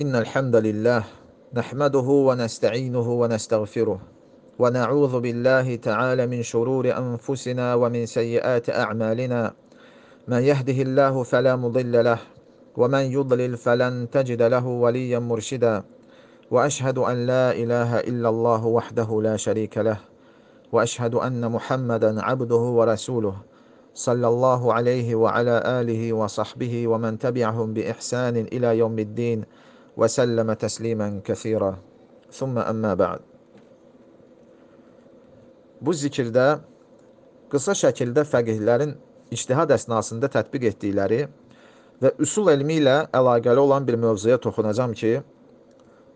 إن الحمد لله نحمده ونستعينه ونستغفره ونعوذ بالله تعالى من شرور أنفسنا ومن سيئات أعمالنا. من يهده الله فلا مضل له ومن يضلل فلن تجد له وليا مرشدا. وأشهد أن لا إله إلا الله وحده لا شريك له وأشهد أن محمدا عبده ورسوله صلى الله عليه وعلى آله وصحبه ومن تبعهم بإحسان إلى يوم الدين. وسلم تسليما كثيرا ثم أما بعد Bu zikirdə qısa şəkildə fəqihlərin ictihad əsnasında tətbiq etdikləri və üsul elmi ilə əlaqəli olan bir mövzuya toxunacam ki,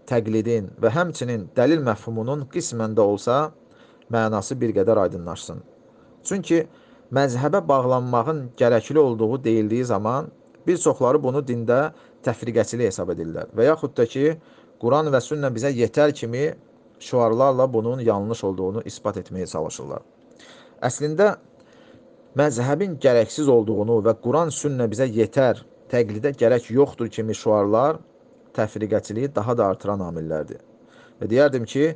təqlidin və həmçinin dəlil məfhumunun qismən də olsa mənası bir qədər aydınlaşsın. Çünki məzhəbə bağlanmağın gərəkli olduğu deyildiyi zaman bir çoxları bunu dində təfriqəçilik hesab edirlər və yaxud da ki, Quran və sünnə bizə yetər kimi şüarlarla bunun yanlış olduğunu isbat etməyə çalışırlar. Əslində məzhəbin gərəksiz olduğunu və Quran sünnə bizə yetər, təqlidə gərək yoxdur kimi şüarlar təfriqəçiliyi daha da artıran amillərdir. Və deyərdim ki,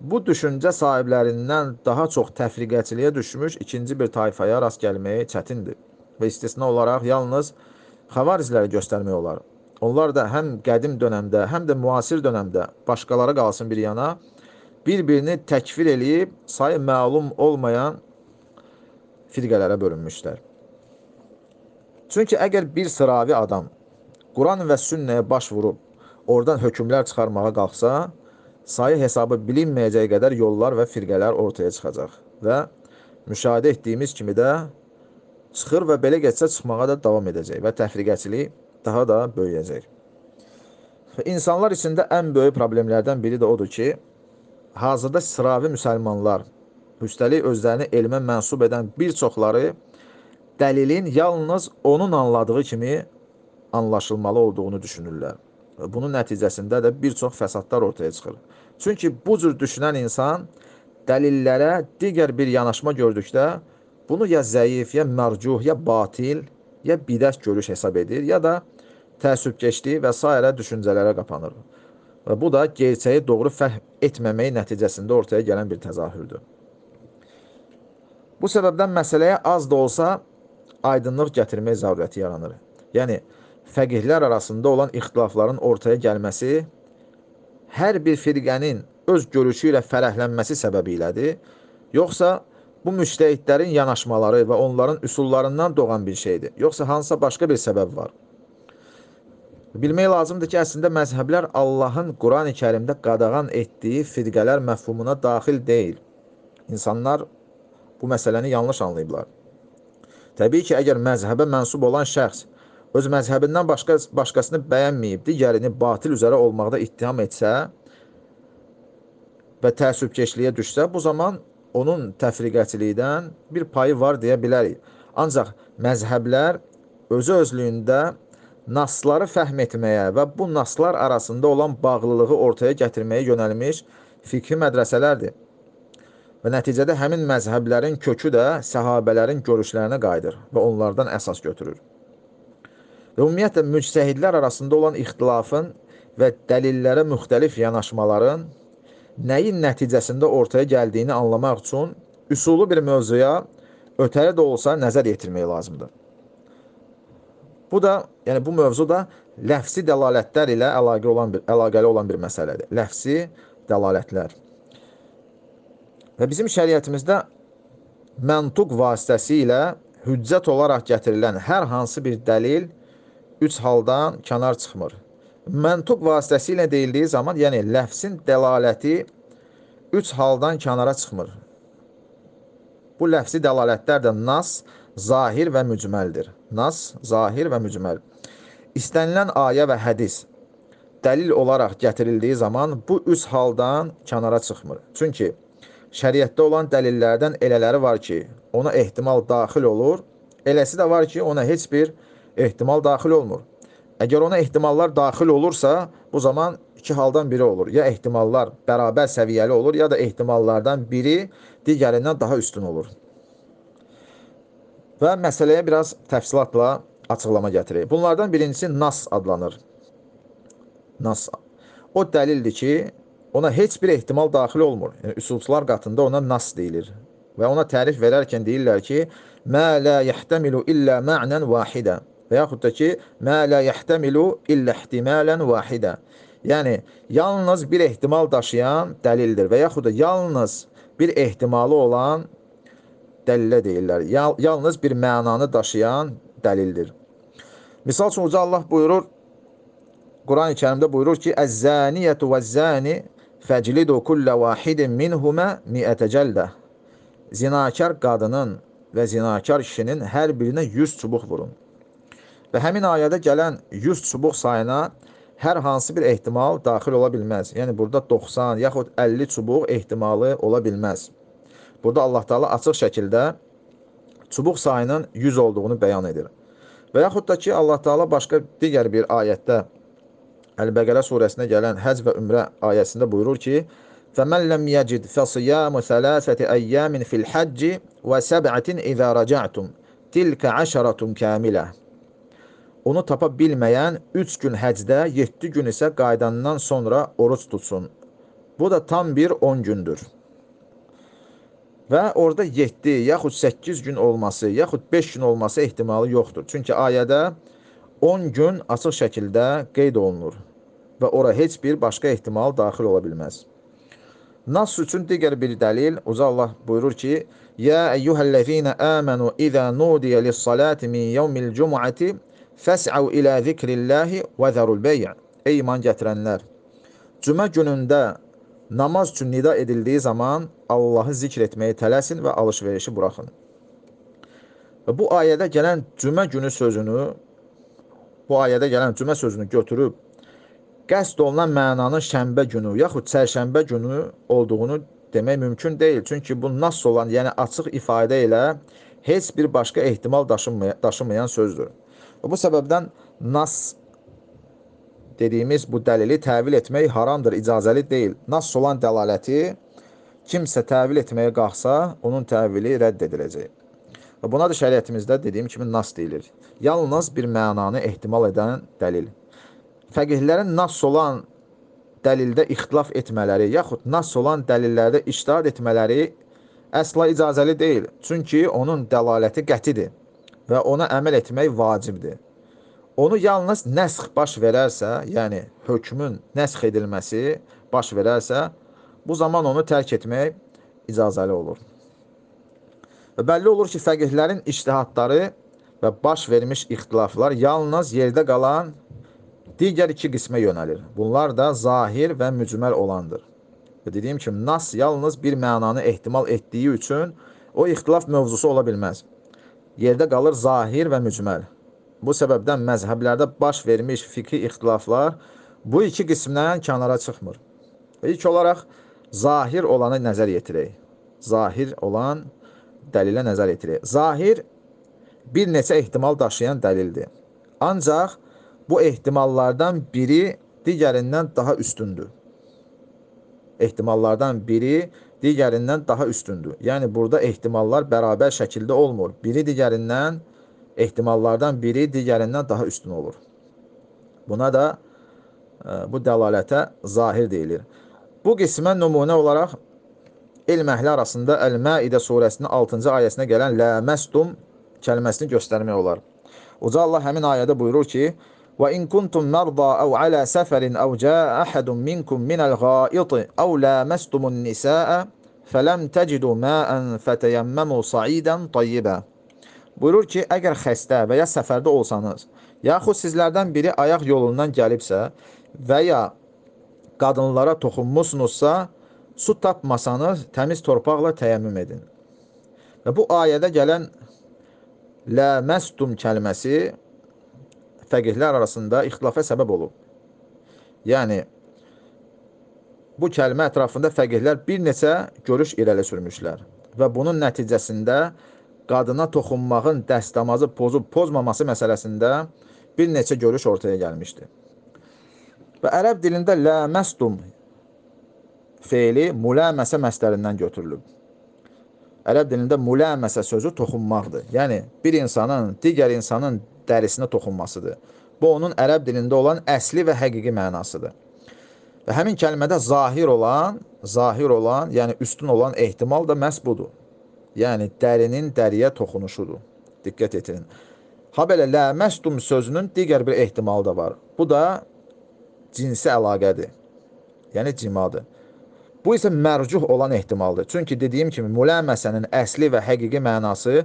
bu düşüncə sahiblərindən daha çox təfriqəçiliyə düşmüş ikinci bir tayfaya rast gəlməyə çətindir. Və istisna olaraq yalnız xavarizləri göstərmək olar. Onlar da həm qədim dönəmdə, həm də müasir dönəmdə başqaları qalsın bir yana, bir-birini təkfir eləyib sayı məlum olmayan firqələrə bölünmüşlər. Çünki əgər bir sıravi adam Quran və sünnəyə baş vurub oradan hökmlər çıxarmağa qalxsa, sayı hesabı bilinməyəcək qədər yollar və firqələr ortaya çıxacaq və müşahidə etdiyimiz kimi də çıxır və belə getsə çıxmağa da davam edəcək və təfriqəçilik daha da böyüyəcək. Və insanlar içində ən böyük problemlərdən biri də odur ki, hazırda sıravi müsəlmanlar, üstəlik özlərini elmə mənsub edən bir çoxları dəlilin yalnız onun anladığı kimi anlaşılmalı olduğunu düşünürlər. Bunun nəticəsində də bir çox fəsadlar ortaya çıxır. Çünki bu cür düşünən insan dəlillərə digər bir yanaşma gördükdə bunu ya zəif, ya mərcuh, ya batil, ya bidət görüş hesab edir, ya da təəssübkeşliyi və s. düşüncələrə qapanır. Və bu da gerçəyi doğru fəhm etməmək nəticəsində ortaya gələn bir təzahürdür. Bu səbəbdən məsələyə az da olsa aydınlıq gətirmək zərurəti yaranır. Yəni, fəqihlər arasında olan ixtilafların ortaya gəlməsi hər bir firqənin öz görüşü ilə fərəhlənməsi səbəbi ilədir, yoxsa bu müştəhidlərin yanaşmaları və onların üsullarından doğan bir şeydir, yoxsa hansısa başqa bir səbəb var. Bilmək lazımdır ki, əslində məzhəblər Allahın Qurani kərimdə qadağan etdiyi firqələr məfhumuna daxil deyil. İnsanlar bu məsələni yanlış anlayıblar. Təbii ki, əgər məzhəbə mənsub olan şəxs öz məzhəbindən başqa, başqasını bəyənməyib, digərini batil üzərə olmaqda ittiham etsə və təəssübkeşliyə düşsə, bu zaman onun təfriqəçilikdən bir payı var deyə bilərik. Ancaq məzhəblər özü özlüyündə nasları fəhm etməyə və bu naslar arasında olan bağlılığı ortaya gətirməyə yönəlmiş fikri mədrəsələrdir. Və nəticədə həmin məzhəblərin kökü də səhabələrin görüşlərinə qayıdır və onlardan əsas götürür. Və ümumiyyətlə, müctəhidlər arasında olan ixtilafın və dəlillərə müxtəlif yanaşmaların nəyin nəticəsində ortaya gəldiyini anlamaq üçün üsulu bir mövzuya ötəri də olsa nəzər yetirmək lazımdır. Bu da, yəni bu mövzu da ləfsi dəlalətlər ilə əlaqəli olan bir əlaqəli olan bir məsələdir. Ləfsi dəlalətlər. Və bizim şəriətimizdə məntuq vasitəsilə hüccət olaraq gətirilən hər hansı bir dəlil üç haldan kənar çıxmır. Məntuq vasitəsilə deyildiyi zaman, yəni ləfsin dəlaləti üç haldan kənara çıxmır. Bu ləfsi dəlalətlər də nas, zahir və mücməldir. Nas, zahir və mücməl. İstənilən ayə və hədis dəlil olaraq gətirildiyi zaman bu üç haldan kənara çıxmır. Çünki şəriətdə olan dəlillərdən elələri var ki, ona ehtimal daxil olur, eləsi də var ki, ona heç bir ehtimal daxil olmur. Əgər ona ehtimallar daxil olursa, bu zaman iki haldan biri olur. Ya ehtimallar bərabər səviyyəli olur, ya da ehtimallardan biri digərindən daha üstün olur. Və məsələyə biraz təfsilatla açıqlama gətirir. Bunlardan birincisi nas adlanır. nas. O dəlildir ki, ona heç bir ehtimal daxil olmur. Yəni üsulçular qatında ona nas deyilir. Və ona tərif verərkən deyirlər ki, mə la yahtamilu illə ma'nan vahidə və yaxud da ki, mə la yahtamilu illə ihtimalan vahidə. Yəni yalnız bir ehtimal daşıyan dəlildir və yaxud da yalnız bir ehtimalı olan dəlilə deyirlər. Yal yalnız bir mənanı daşıyan dəlildir. Misal üçün Uca Allah buyurur, Quran-ı Kərimdə buyurur ki, Əz-zaniyyətu vəz-zani fəclidu kullə vahidin minhumə miətə cəldə. Zinakar qadının və zinakar kişinin hər birinə 100 çubuq vurun. Və həmin ayədə gələn 100 çubuq sayına hər hansı bir ehtimal daxil ola bilməz. Yəni burada 90 yaxud 50 çubuq ehtimalı ola bilməz. Burada Allah Taala açıq şəkildə çubuq sayının 100 olduğunu bəyan edir. Və yaxud da ki, Allah Taala başqa digər bir ayətdə Əl-Bəqərə surəsinə gələn Həcc və Ümrə ayəsində buyurur ki: "Fəmən ləm yecid fəsiyamu thalathati ayyamin fil hacc və sab'atin izə raca'tum. Tilka aşaratun kamilə." Onu tapa bilməyən 3 gün həcdə, 7 gün isə qaydandan sonra oruç tutsun. Bu da tam bir 10 gündür. Və orada 7 yaxud 8 gün olması, yaxud 5 gün olması ehtimalı yoxdur. Çünki ayədə 10 gün açıq şəkildə qeyd olunur və ora heç bir başqa ehtimal daxil ola bilməz. Nas üçün digər bir dəlil, Uca Allah buyurur ki, Ya eyyuhəl-ləzīnə əmənu izə nudiyə lis-salati min yevmil cumu'ati Fəs'əv ilə zikrillahi və zərul beyə. Ey iman gətirənlər! Cümə günündə namaz üçün nida edildiyi zaman Allahı zikr etməyi tələsin və alış-verişi buraxın. Və bu ayədə gələn cümə günü sözünü, bu ayədə gələn cümə sözünü götürüb, qəsd olunan mənanın şənbə günü, yaxud çərşənbə günü olduğunu demək mümkün deyil. Çünki bu nas olan, yəni açıq ifadə ilə heç bir başqa ehtimal daşımayan, daşımayan sözdür. Bu səbəbdən nas dediyimiz bu dəlili təvil etmək haramdır, icazəli deyil. Nas olan dəlaləti kimsə təvil etməyə qalxsa, onun təvili rədd ediləcək. Və buna da şəriətimizdə dediyim kimi nas deyilir. Yalnız bir mənanı ehtimal edən dəlil. Fəqihlərin nas olan dəlildə ixtilaf etmələri, yaxud nas olan dəlillərdə iştihad etmələri əsla icazəli deyil. Çünki onun dəlaləti qətidir və ona əməl etmək vacibdir. Onu yalnız nəsx baş verərsə, yəni hökmün nəsx edilməsi baş verərsə, bu zaman onu tərk etmək icazəli olur. Və bəlli olur ki, fəqihlərin iştihadları və baş vermiş ixtilaflar yalnız yerdə qalan digər iki qismə yönəlir. Bunlar da zahir və mücməl olandır. Və dediyim kimi, nas yalnız bir mənanı ehtimal etdiyi üçün o ixtilaf mövzusu ola bilməz yerdə qalır zahir və mücməl. Bu səbəbdən məzhəblərdə baş vermiş fikri ixtilaflar bu iki qismdən kənara çıxmır. İlk olaraq zahir olanı nəzər yetirək. Zahir olan dəlilə nəzər yetirək. Zahir bir neçə ehtimal daşıyan dəlildir. Ancaq bu ehtimallardan biri digərindən daha üstündür. Ehtimallardan biri digərindən daha üstündür. Yəni burada ehtimallar bərabər şəkildə olmur. Biri digərindən ehtimallardan biri digərindən daha üstün olur. Buna da e, bu dəlalətə zahir deyilir. Bu qismə nümunə olaraq elm əhli arasında Əl-Məidə surəsinin 6-cı ayəsinə gələn ləməstum kəlməsini göstərmək olar. Uca Allah həmin ayədə buyurur ki: وإن كنتم مرضى أو على سفر أو جاء أحد منكم من الغائط أو لامستم النساء فلم تجدوا ماء فتيمموا صعيدا طيبا Buyurur ki, əgər xəstə və ya səfərdə olsanız, yaxud sizlərdən biri ayaq yolundan gəlibsə və ya qadınlara toxunmusunuzsa, su tapmasanız, təmiz torpaqla təyəmmüm edin. Və bu ayədə gələn ləməstum kəlməsi fəqihlər arasında ixtilafa səbəb olub. Yəni, bu kəlmə ətrafında fəqihlər bir neçə görüş irəli sürmüşlər və bunun nəticəsində qadına toxunmağın dəstəmazı pozub pozmaması məsələsində bir neçə görüş ortaya gəlmişdi. Və ərəb dilində ləməstum feili muləməsə məslərindən götürülüb. Ərəb dilində muləməsə sözü toxunmaqdır. Yəni, bir insanın digər insanın dərisinə toxunmasıdır. Bu onun ərəb dilində olan əsli və həqiqi mənasıdır. Və həmin kəlmədə zahir olan, zahir olan, yəni üstün olan ehtimal da məhz budur. Yəni dərinin dəriyə toxunuşudur. Diqqət etirin. Ha belə ləməstum sözünün digər bir ehtimalı da var. Bu da cinsi əlaqədir. Yəni cimadır. Bu isə mərcuh olan ehtimaldır. Çünki dediyim kimi müləməsənin əsli və həqiqi mənası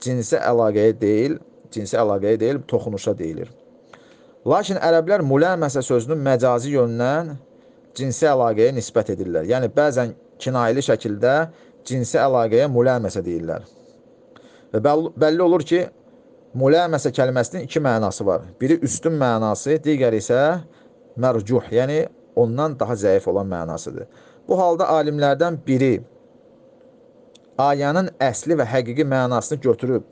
cinsi əlaqəyə deyil, cinsi əlaqəyə deyil, toxunuşa deyilir. Lakin ərəblər müləməsə sözünün məcazi yöndən cinsi əlaqəyə nisbət edirlər. Yəni bəzən kinayeli şəkildə cinsi əlaqəyə müləməsə deyirlər. Və bəlli olur ki, müləməsə kəlməsinin iki mənası var. Biri üstün mənası, digəri isə mərcuh, yəni ondan daha zəif olan mənasıdır. Bu halda alimlərdən biri ayənin əsli və həqiqi mənasını götürüb,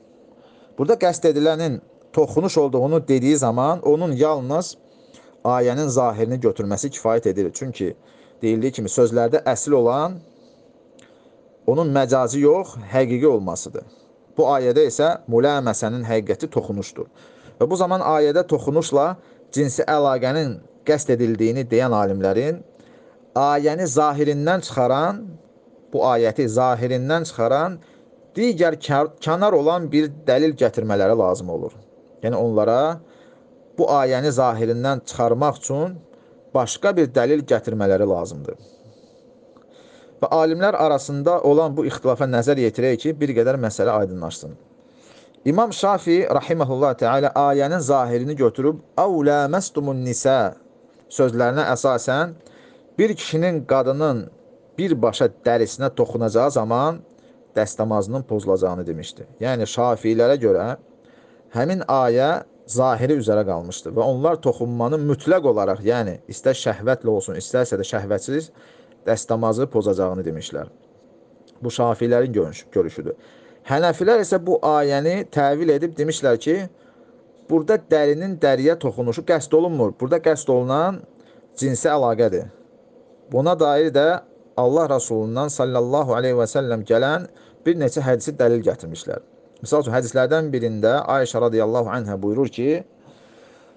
burada qəst edilənin toxunuş olduğunu dediyi zaman onun yalnız ayənin zahirini götürməsi kifayət edir. Çünki deyildiyi kimi sözlərdə əsl olan onun məcazi yox, həqiqi olmasıdır. Bu ayədə isə müləməsənin həqiqəti toxunuşdur. Və bu zaman ayədə toxunuşla cinsi əlaqənin qəst edildiyini deyən alimlərin ayəni zahirindən çıxaran, bu ayəti zahirindən çıxaran digər kənar olan bir dəlil gətirmələri lazım olur. Yəni onlara bu ayəni zahirindən çıxarmaq üçün başqa bir dəlil gətirmələri lazımdır. Və alimlər arasında olan bu ixtilafa nəzər yetirək ki, bir qədər məsələ aydınlaşsın. İmam Şafi rahimehullah teala ayənin zahirini götürüb "Əvlə məstumun nisə" sözlərinə əsasən bir kişinin qadının birbaşa dərisinə toxunacağı zaman dəstəmazının pozulacağını demişdi. Yəni Şafiilərə görə həmin ayə zahiri üzərə qalmışdı və onlar toxunmanın mütləq olaraq, yəni istər şəhvətlə olsun, istərsə də şəhvətsiz dəstəmazı pozacağını demişlər. Bu Şafiilərin görüşüdür. Hənəfilər isə bu ayəni təvil edib demişlər ki, burada dərinin dəriyə toxunuşu qəsd olunmur. Burada qəsd olunan cinsi əlaqədir. Buna dair də Allah Rasulundan sallallahu aleyhi və səlləm gələn bir neçə hədisi dəlil gətirmişlər. Misal üçün, hədislərdən birində Ayşə radiyallahu anhə buyurur ki,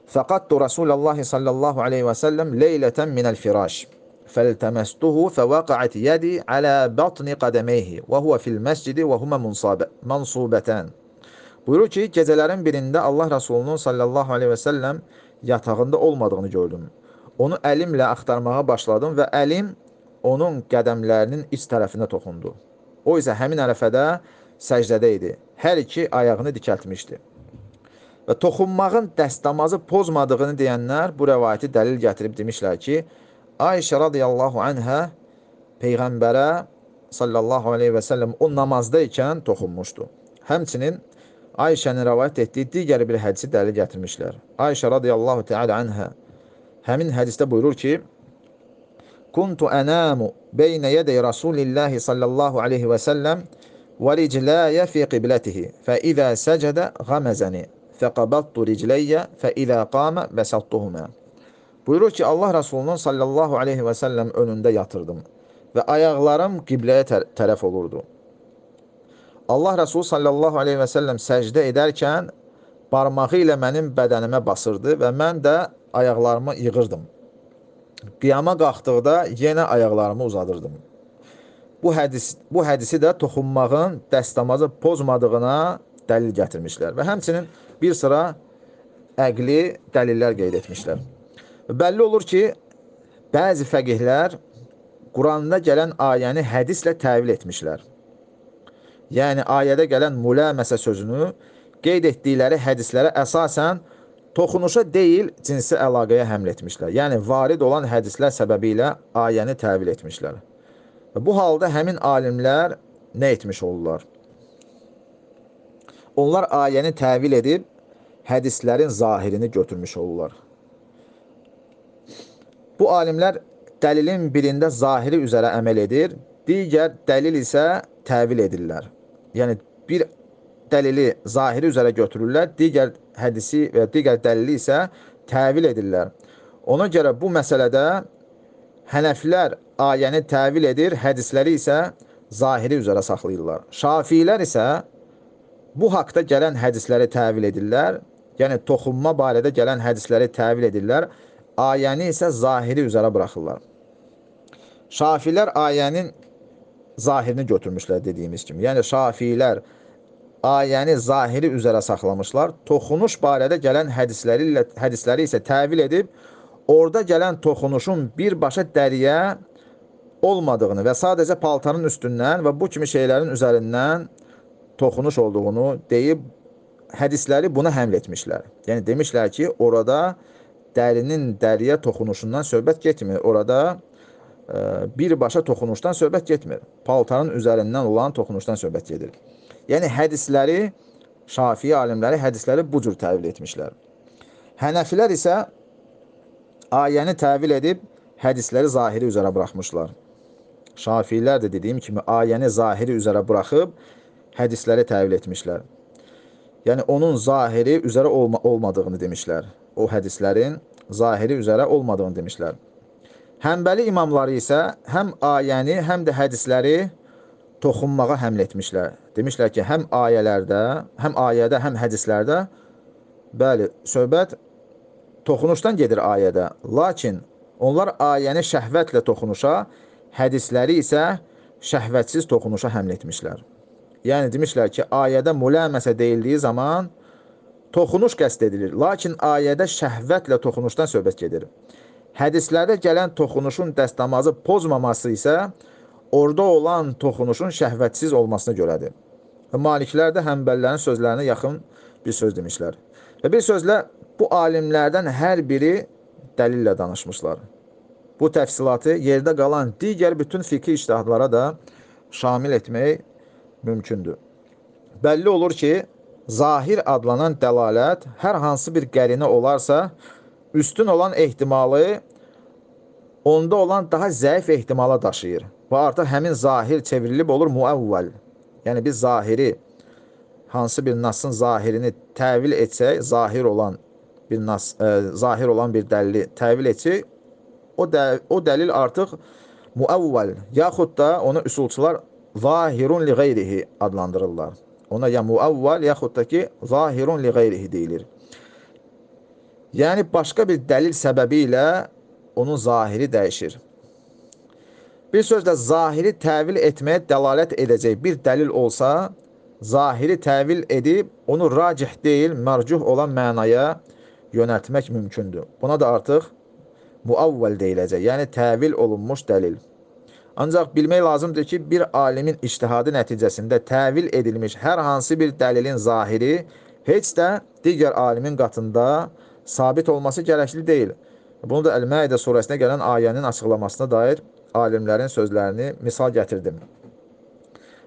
Fəqaddu Rasulallah sallallahu aleyhi və səlləm leylətən minəl firaş. فالتمسته فوقعت يدي على بطن قدميه وهو في المسجد وهما منصوبتان Buyurur ki, gecələrin birində Allah Rasulunun sallallahu aleyhi və səlləm yatağında olmadığını gördüm. Onu əlimlə axtarmağa başladım və əlim onun qədəmlərinin iç tərəfinə toxundu. O isə həmin ərəfədə səcdədə idi. Hər iki ayağını dikəltmişdi. Və toxunmağın dəstəmazı pozmadığını deyənlər bu rəvayəti dəlil gətirib demişlər ki, Ayşə radiyallahu anhə Peyğəmbərə sallallahu aleyhi və səlləm o namazda ikən toxunmuşdu. Həmçinin Ayşənin rəvayət etdiyi digər bir hədisi dəlil gətirmişlər. Ayşə radiyallahu teala anhə həmin hədisdə buyurur ki, Kuntu ənamu beynə yədəy Rasulillahi sallallahu aleyhi və səlləm və ricləyə fi qiblətihi fə idə səcədə qaməzəni fəqabattu ricləyyə fə idə qamə bəsattuhumə. Buyurur ki, Allah Rasulunun sallallahu aleyhi və səlləm önündə yatırdım və ayaqlarım qibləyə tərəf olurdu. Allah Resulü sallallahu aleyhi və səlləm səcdə edərkən barmağı ilə mənim bədənimə basırdı və mən də ayaqlarımı yığırdım. Qiyama qalxdıqda yenə ayaqlarımı uzadırdım. Bu hədis bu hədisi də toxunmağın dəstəmazı pozmadığına dəlil gətirmişlər və həmçinin bir sıra əqli dəlillər qeyd etmişlər. Bəlli olur ki, bəzi fəqihlər Quranda gələn ayəni hədislə təvil etmişlər yəni ayədə gələn müləməsə sözünü qeyd etdikləri hədislərə əsasən toxunuşa deyil, cinsi əlaqəyə həml etmişlər. Yəni, varid olan hədislər səbəbilə ayəni təvil etmişlər. Və bu halda həmin alimlər nə etmiş olurlar? Onlar ayəni təvil edib, hədislərin zahirini götürmüş olurlar. Bu alimlər dəlilin birində zahiri üzərə əməl edir, digər dəlil isə təvil edirlər yəni bir dəlili zahiri üzərə götürürlər, digər hədisi və digər dəlili isə təvil edirlər. Ona görə bu məsələdə hənəflər ayəni təvil edir, hədisləri isə zahiri üzərə saxlayırlar. Şafilər isə bu haqda gələn hədisləri təvil edirlər, yəni toxunma barədə gələn hədisləri təvil edirlər, ayəni isə zahiri üzərə buraxırlar. Şafilər ayənin zahirini götürmüşlər dediyimiz kimi. Yəni şafilər ayəni zahiri üzərə saxlamışlar. Toxunuş barədə gələn hədisləri ilə hədisləri isə təvil edib orada gələn toxunuşun birbaşa dəriyə olmadığını və sadəcə paltarın üstündən və bu kimi şeylərin üzərindən toxunuş olduğunu deyib hədisləri buna həml etmişlər. Yəni demişlər ki, orada dərinin dəriyə toxunuşundan söhbət getmir. Orada e, birbaşa toxunuşdan söhbət getmir. Paltarın üzərindən olan toxunuşdan söhbət gedir. Yəni hədisləri Şafii alimləri hədisləri bu cür təvil etmişlər. Hənəfilər isə ayəni təvil edib hədisləri zahiri üzərə buraxmışlar. Şafilər də dediyim kimi ayəni zahiri üzərə buraxıb hədisləri təvil etmişlər. Yəni onun zahiri üzərə olma olmadığını demişlər. O hədislərin zahiri üzərə olmadığını demişlər. Həmbəli imamları isə həm ayəni, həm də hədisləri toxunmağa həml etmişlər. Demişlər ki, həm ayələrdə, həm ayədə, həm hədislərdə bəli, söhbət toxunuşdan gedir ayədə. Lakin onlar ayəni şəhvətlə toxunuşa, hədisləri isə şəhvətsiz toxunuşa həml etmişlər. Yəni demişlər ki, ayədə müləməsə deyildiyi zaman toxunuş qəsd edilir. Lakin ayədə şəhvətlə toxunuşdan söhbət gedir. Hədislərdə gələn toxunuşun dəstəmazı pozmaması isə orada olan toxunuşun şəhvətsiz olmasına görədir. Və maliklər də həmbəllərin sözlərinə yaxın bir söz demişlər. Və bir sözlə bu alimlərdən hər biri dəlillə danışmışlar. Bu təfsilatı yerdə qalan digər bütün fikri iştihadlara da şamil etmək mümkündür. Bəlli olur ki, zahir adlanan dəlalət hər hansı bir qərinə olarsa, üstün olan ehtimalı onda olan daha zəif ehtimala daşıyır. Və artıq həmin zahir çevrilib olur muəvvəl. Yəni biz zahiri hansı bir nasın zahirini təvil etsək, zahir olan bir nas, ə, e, zahir olan bir dəlili təvil etsək, o, də, o dəlil artıq muəvvəl, yaxud da onu üsulçular zahirun li qeyrihi adlandırırlar. Ona ya muəvvəl, yaxud da ki, zahirun li qeyrihi deyilir. Yəni, başqa bir dəlil səbəbi ilə onun zahiri dəyişir. Bir sözlə, zahiri təvil etməyə dəlalət edəcək bir dəlil olsa, zahiri təvil edib, onu racih deyil, mərcuh olan mənaya yönəltmək mümkündür. Buna da artıq muavvəl deyiləcək, yəni təvil olunmuş dəlil. Ancaq bilmək lazımdır ki, bir alimin iştihadı nəticəsində təvil edilmiş hər hansı bir dəlilin zahiri heç də digər alimin qatında sabit olması gərəkli deyil. Bunu da Əl-Məidə surəsinə gələn ayənin açıqlamasına dair alimlərin sözlərini misal gətirdim.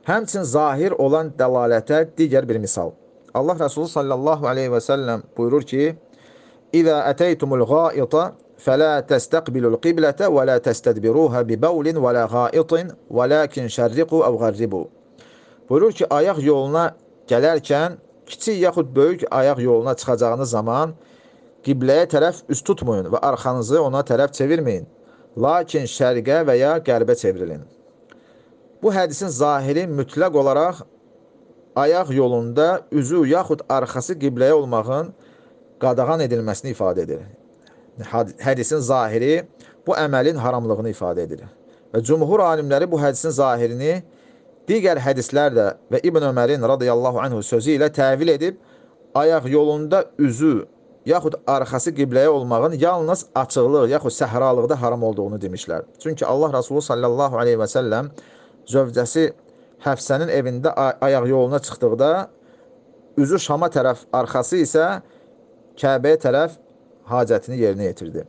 Həmçin zahir olan dəlalətə digər bir misal. Allah Resulü sallallahu aleyhi və səlləm buyurur ki, İzə ətəytumul qaita fələ təstəqbilul qiblətə və lə təstədbiruhə bi bəvlin və lə qaitin və ləkin şərriqu əv qərribu. Buyurur ki, ayaq yoluna gələrkən kiçik yaxud böyük ayaq yoluna çıxacağınız zaman qibləyə tərəf üst tutmayın və arxanızı ona tərəf çevirməyin Lakin şərqə və ya qərbə çevrilin. Bu hədisin zahiri mütləq olaraq ayaq yolunda üzü yaxud arxası qibləyə olmağın qadağan edilməsini ifadə edir hədisin zahiri bu əməlin haramlığını ifadə edir. Və cumhur alimləri bu hədisin zahirini digər hədislərdə və İbn Ömərin radiyallahu anhu sözü ilə təvil edib, ayaq yolunda üzü yaxud arxası qibləyə olmağın yalnız açıqlıq yaxud səhralıqda haram olduğunu demişlər. Çünki Allah Rasulü sallallahu aleyhi və səlləm zövcəsi Həfsənin evində ayaq yoluna çıxdıqda üzü Şama tərəf, arxası isə Kəbəyə tərəf hacətini yerinə yetirdi.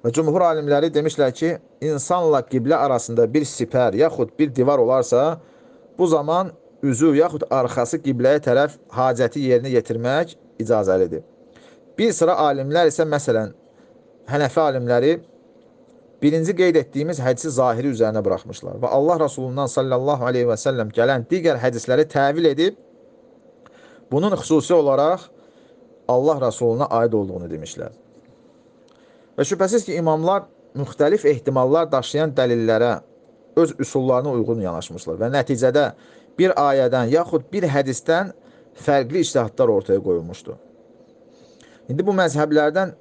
Və cümhur alimləri demişlər ki, insanla qiblə arasında bir sipər yaxud bir divar olarsa, bu zaman üzü yaxud arxası qibləyə tərəf hacəti yerinə yetirmək icazəlidir. Bir sıra alimlər isə məsələn, Hənəfi alimləri birinci qeyd etdiyimiz hədisi zahiri üzərinə buraxmışlar və Allah Rasulundan sallallahu aleyhi və səlləm gələn digər hədisləri təvil edib, bunun xüsusi olaraq Allah Rasuluna aid olduğunu demişlər. Və şübhəsiz ki, imamlar müxtəlif ehtimallar daşıyan dəlillərə öz üsullarına uyğun yanaşmışlar və nəticədə bir ayədən yaxud bir hədisdən fərqli iştihatlar ortaya qoyulmuşdur. İndi bu məzhəblərdən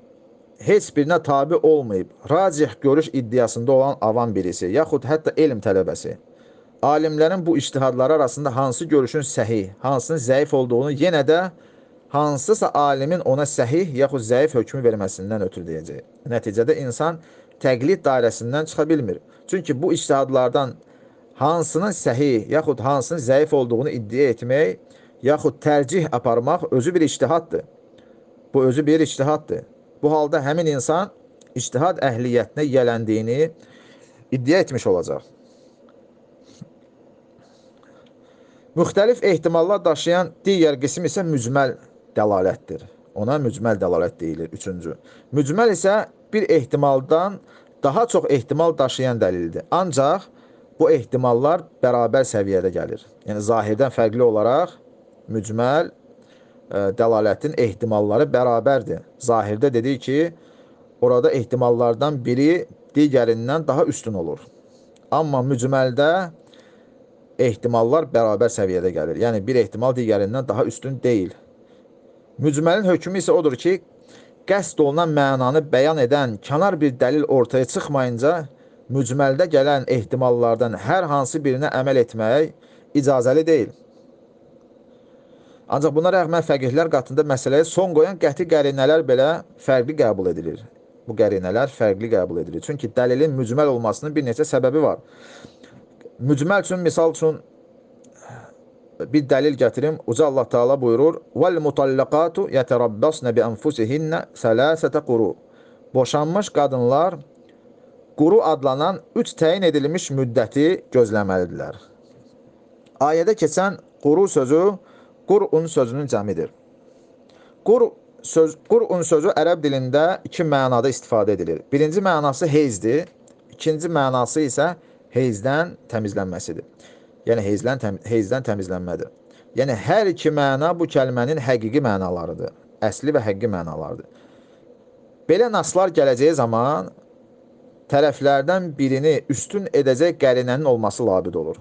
heç birinə tabi olmayıb, racih görüş iddiasında olan avam birisi, yaxud hətta elm tələbəsi, alimlərin bu iştihadları arasında hansı görüşün səhih, hansının zəif olduğunu yenə də hansısa alimin ona səhih yaxud zəif hökmü verməsindən ötürü deyəcək. Nəticədə insan təqlid dairəsindən çıxa bilmir. Çünki bu iştihadlardan hansının səhih yaxud hansının zəif olduğunu iddia etmək, yaxud tərcih aparmaq özü bir iştihaddır. Bu özü bir iştihaddır. Bu halda həmin insan iştihad əhliyyətinə yələndiyini iddia etmiş olacaq. Müxtəlif ehtimallar daşıyan digər qism isə mücməl dəlalətdir. Ona mücməl dəlalət deyilir. Üçüncü. Mücməl isə bir ehtimaldan daha çox ehtimal daşıyan dəlildir. Ancaq bu ehtimallar bərabər səviyyədə gəlir. Yəni zahirdən fərqli olaraq mücməl dəlalətin ehtimalları bərabərdir. Zahirdə dedik ki, orada ehtimallardan biri digərindən daha üstün olur. Amma mücməldə ehtimallar bərabər səviyyədə gəlir. Yəni bir ehtimal digərindən daha üstün deyil. Mücməlin hökmü isə odur ki, qəsd olunan mənanı bəyan edən kənar bir dəlil ortaya çıxmayınca mücməldə gələn ehtimallardan hər hansı birinə əməl etmək icazəli deyil. Ancaq buna rəğmən fəqihlər qatında məsələyə son qoyan qəti qərinələr belə fərqli qəbul edilir. Bu qərinələr fərqli qəbul edilir. Çünki dəlilin mücməl olmasının bir neçə səbəbi var. Mücməl üçün, misal üçün, bir dəlil gətirim. Uca Allah Taala buyurur: "Vel mutallaqatu yeterabbasna bi anfusihinna salasata quru." Boşanmış qadınlar quru adlanan 3 təyin edilmiş müddəti gözləməlidirlər. Ayədə keçən quru sözü qurun sözünün cəmidir. Qur söz qurun sözü ərəb dilində iki mənada istifadə edilir. Birinci mənası heyzdir, ikinci mənası isə heyzdən təmizlənməsidir yəni heyzdən, təm heyzdən təmizlənmədir. Yəni hər iki məna bu kəlmənin həqiqi mənalarıdır. Əsli və həqiqi mənalarıdır. Belə naslar gələcəyi zaman tərəflərdən birini üstün edəcək qərinənin olması labid olur.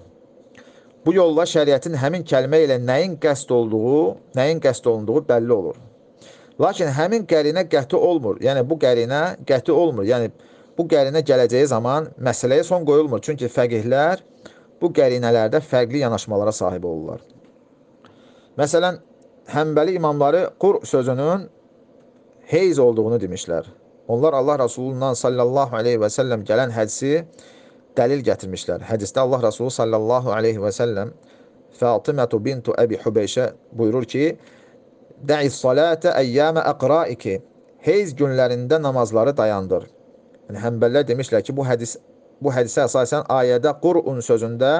Bu yolla şəriətin həmin kəlmə ilə nəyin qəsd olduğu, nəyin qəsd olunduğu bəlli olur. Lakin həmin qərinə qəti olmur. Yəni bu qərinə qəti olmur. Yəni bu qərinə gələcəyi zaman məsələyə son qoyulmur. Çünki fəqihlər bu qərinələrdə fərqli yanaşmalara sahib olurlar. Məsələn, həmbəli imamları qur sözünün heyz olduğunu demişlər. Onlar Allah Rasulundan sallallahu aleyhi və səlləm gələn hədisi dəlil gətirmişlər. Hədisdə Allah Rasulü sallallahu aleyhi və səlləm Fatımətu bintu Əbi Hubeyşə buyurur ki, Də'i salətə əyyəmə əqraiki Heyz günlərində namazları dayandır. Yəni, həmbəllər demişlər ki, bu hədis bu hədisə əsasən ayədə qurun sözündə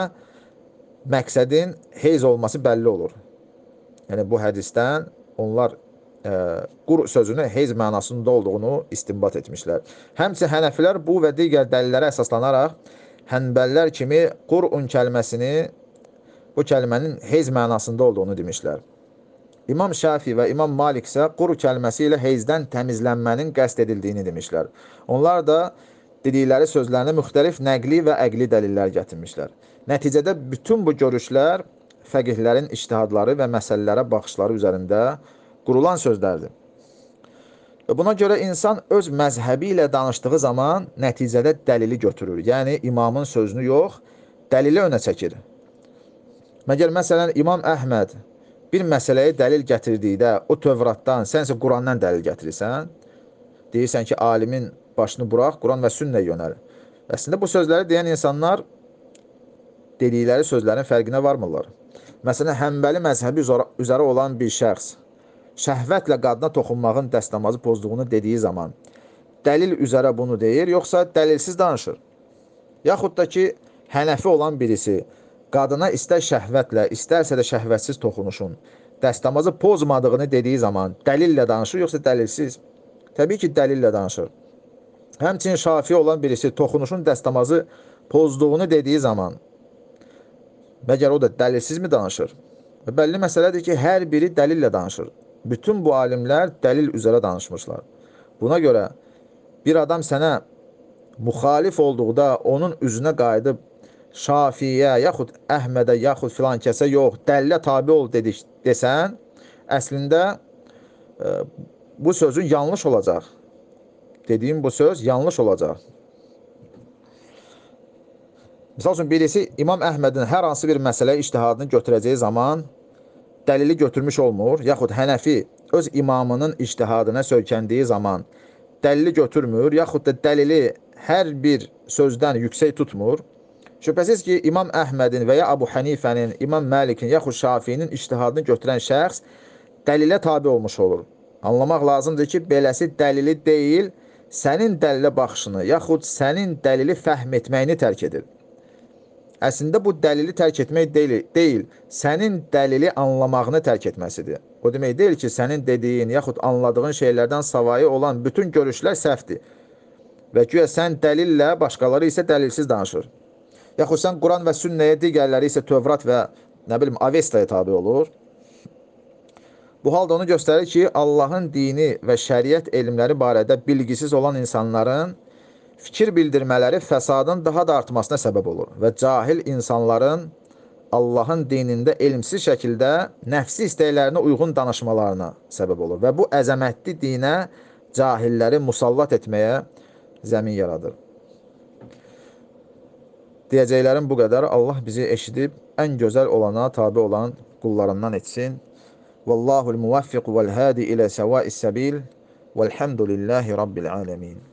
məqsədin heyz olması bəlli olur. Yəni bu hədisdən onlar e, qur sözünü heyz mənasında olduğunu istinbat etmişlər. Həmçinin Hənəfilər bu və digər dəlillərə əsaslanaraq Hənbəllər kimi qurun kəlməsini bu kəlmənin heyz mənasında olduğunu demişlər. İmam Şafi və İmam Malik isə quru kəlməsi ilə heyzdən təmizlənmənin qəsd edildiyini demişlər. Onlar da dedikləri sözlərinə müxtəlif nəqli və əqli dəlillər gətirmişlər. Nəticədə bütün bu görüşlər fəqihlərin iştihadları və məsələlərə baxışları üzərində qurulan sözlərdir. Və buna görə insan öz məzhəbi ilə danışdığı zaman nəticədə dəlili götürür. Yəni imamın sözünü yox, dəlili önə çəkir. Məgər məsələn İmam Əhməd bir məsələyə dəlil gətirdikdə o Tövratdan, sən isə Qurandan dəlil gətirirsən, deyirsən ki, alimin başını burax, Quran və sünnə yönəl. Əslində bu sözləri deyən insanlar dedikləri sözlərin fərqinə varmırlar. Məsələn, həmbəli məzhəbi üzərə olan bir şəxs şəhvətlə qadına toxunmağın dəstəmazı pozduğunu dediyi zaman dəlil üzərə bunu deyir, yoxsa dəlilsiz danışır? Yaxud da ki, hənəfi olan birisi qadına istər şəhvətlə, istərsə də şəhvətsiz toxunuşun dəstəmazı pozmadığını dediyi zaman dəlillə danışır, yoxsa dəlilsiz? Təbii ki, dəlillə danışır. Həmçinin şafi olan birisi toxunuşun dəstəmazı pozduğunu dediyi zaman məgər o da dəlilsizmi danışır? Bəlli məsələdir ki, hər biri dəlillə danışır. Bütün bu alimlər dəlil üzərə danışmışlar. Buna görə bir adam sənə müxalif olduqda onun üzünə qayıdıb Şafiyə, yaxud Əhmədə, yaxud filan kəsə yox, dəlilə tabi ol dedik, desən, əslində e, bu sözün yanlış olacaq. Dediyim bu söz yanlış olacaq. Misal üçün, birisi İmam Əhmədin hər hansı bir məsələ iştihadını götürəcəyi zaman dəlili götürmüş olmur, yaxud Hənəfi öz imamının iştihadına söykəndiyi zaman dəlili götürmür, yaxud da dəlili hər bir sözdən yüksək tutmur. Şübhəsiz ki, İmam Əhmədin və ya Abu Hənifənin, İmam Məlikin, yaxud Şafinin iştihadını götürən şəxs dəlilə tabi olmuş olur. Anlamaq lazımdır ki, beləsi dəlili deyil, sənin dəlilə baxışını, yaxud sənin dəlili fəhm etməyini tərk edir. Əslində bu dəlili tərk etmək deyil, deyil, sənin dəlili anlamağını tərk etməsidir. O demək deyil ki, sənin dediyin yaxud anladığın şeylərdən savayı olan bütün görüşlər səhvdir. Və güya sən dəlillə, başqaları isə dəlilsiz danışır. Yaxud sən Quran və sünnəyə, digərləri isə Tövrat və nə bilim Avestaya tabi olur. Bu halda onu göstərir ki, Allahın dini və şəriət elmləri barədə bilgisiz olan insanların fikir bildirmələri fəsadın daha da artmasına səbəb olur və cahil insanların Allahın dinində elmsiz şəkildə nəfsi istəklərinə uyğun danışmalarına səbəb olur və bu əzəmətli dinə cahilləri musallat etməyə zəmin yaradır. Deyəcəklərim bu qədər. Allah bizi eşidib ən gözəl olana tabi olan qullarından etsin. Vallahul muvaffiq vel hadi ilə səva'is səbil. Velhamdülillahi Rabbil alemin.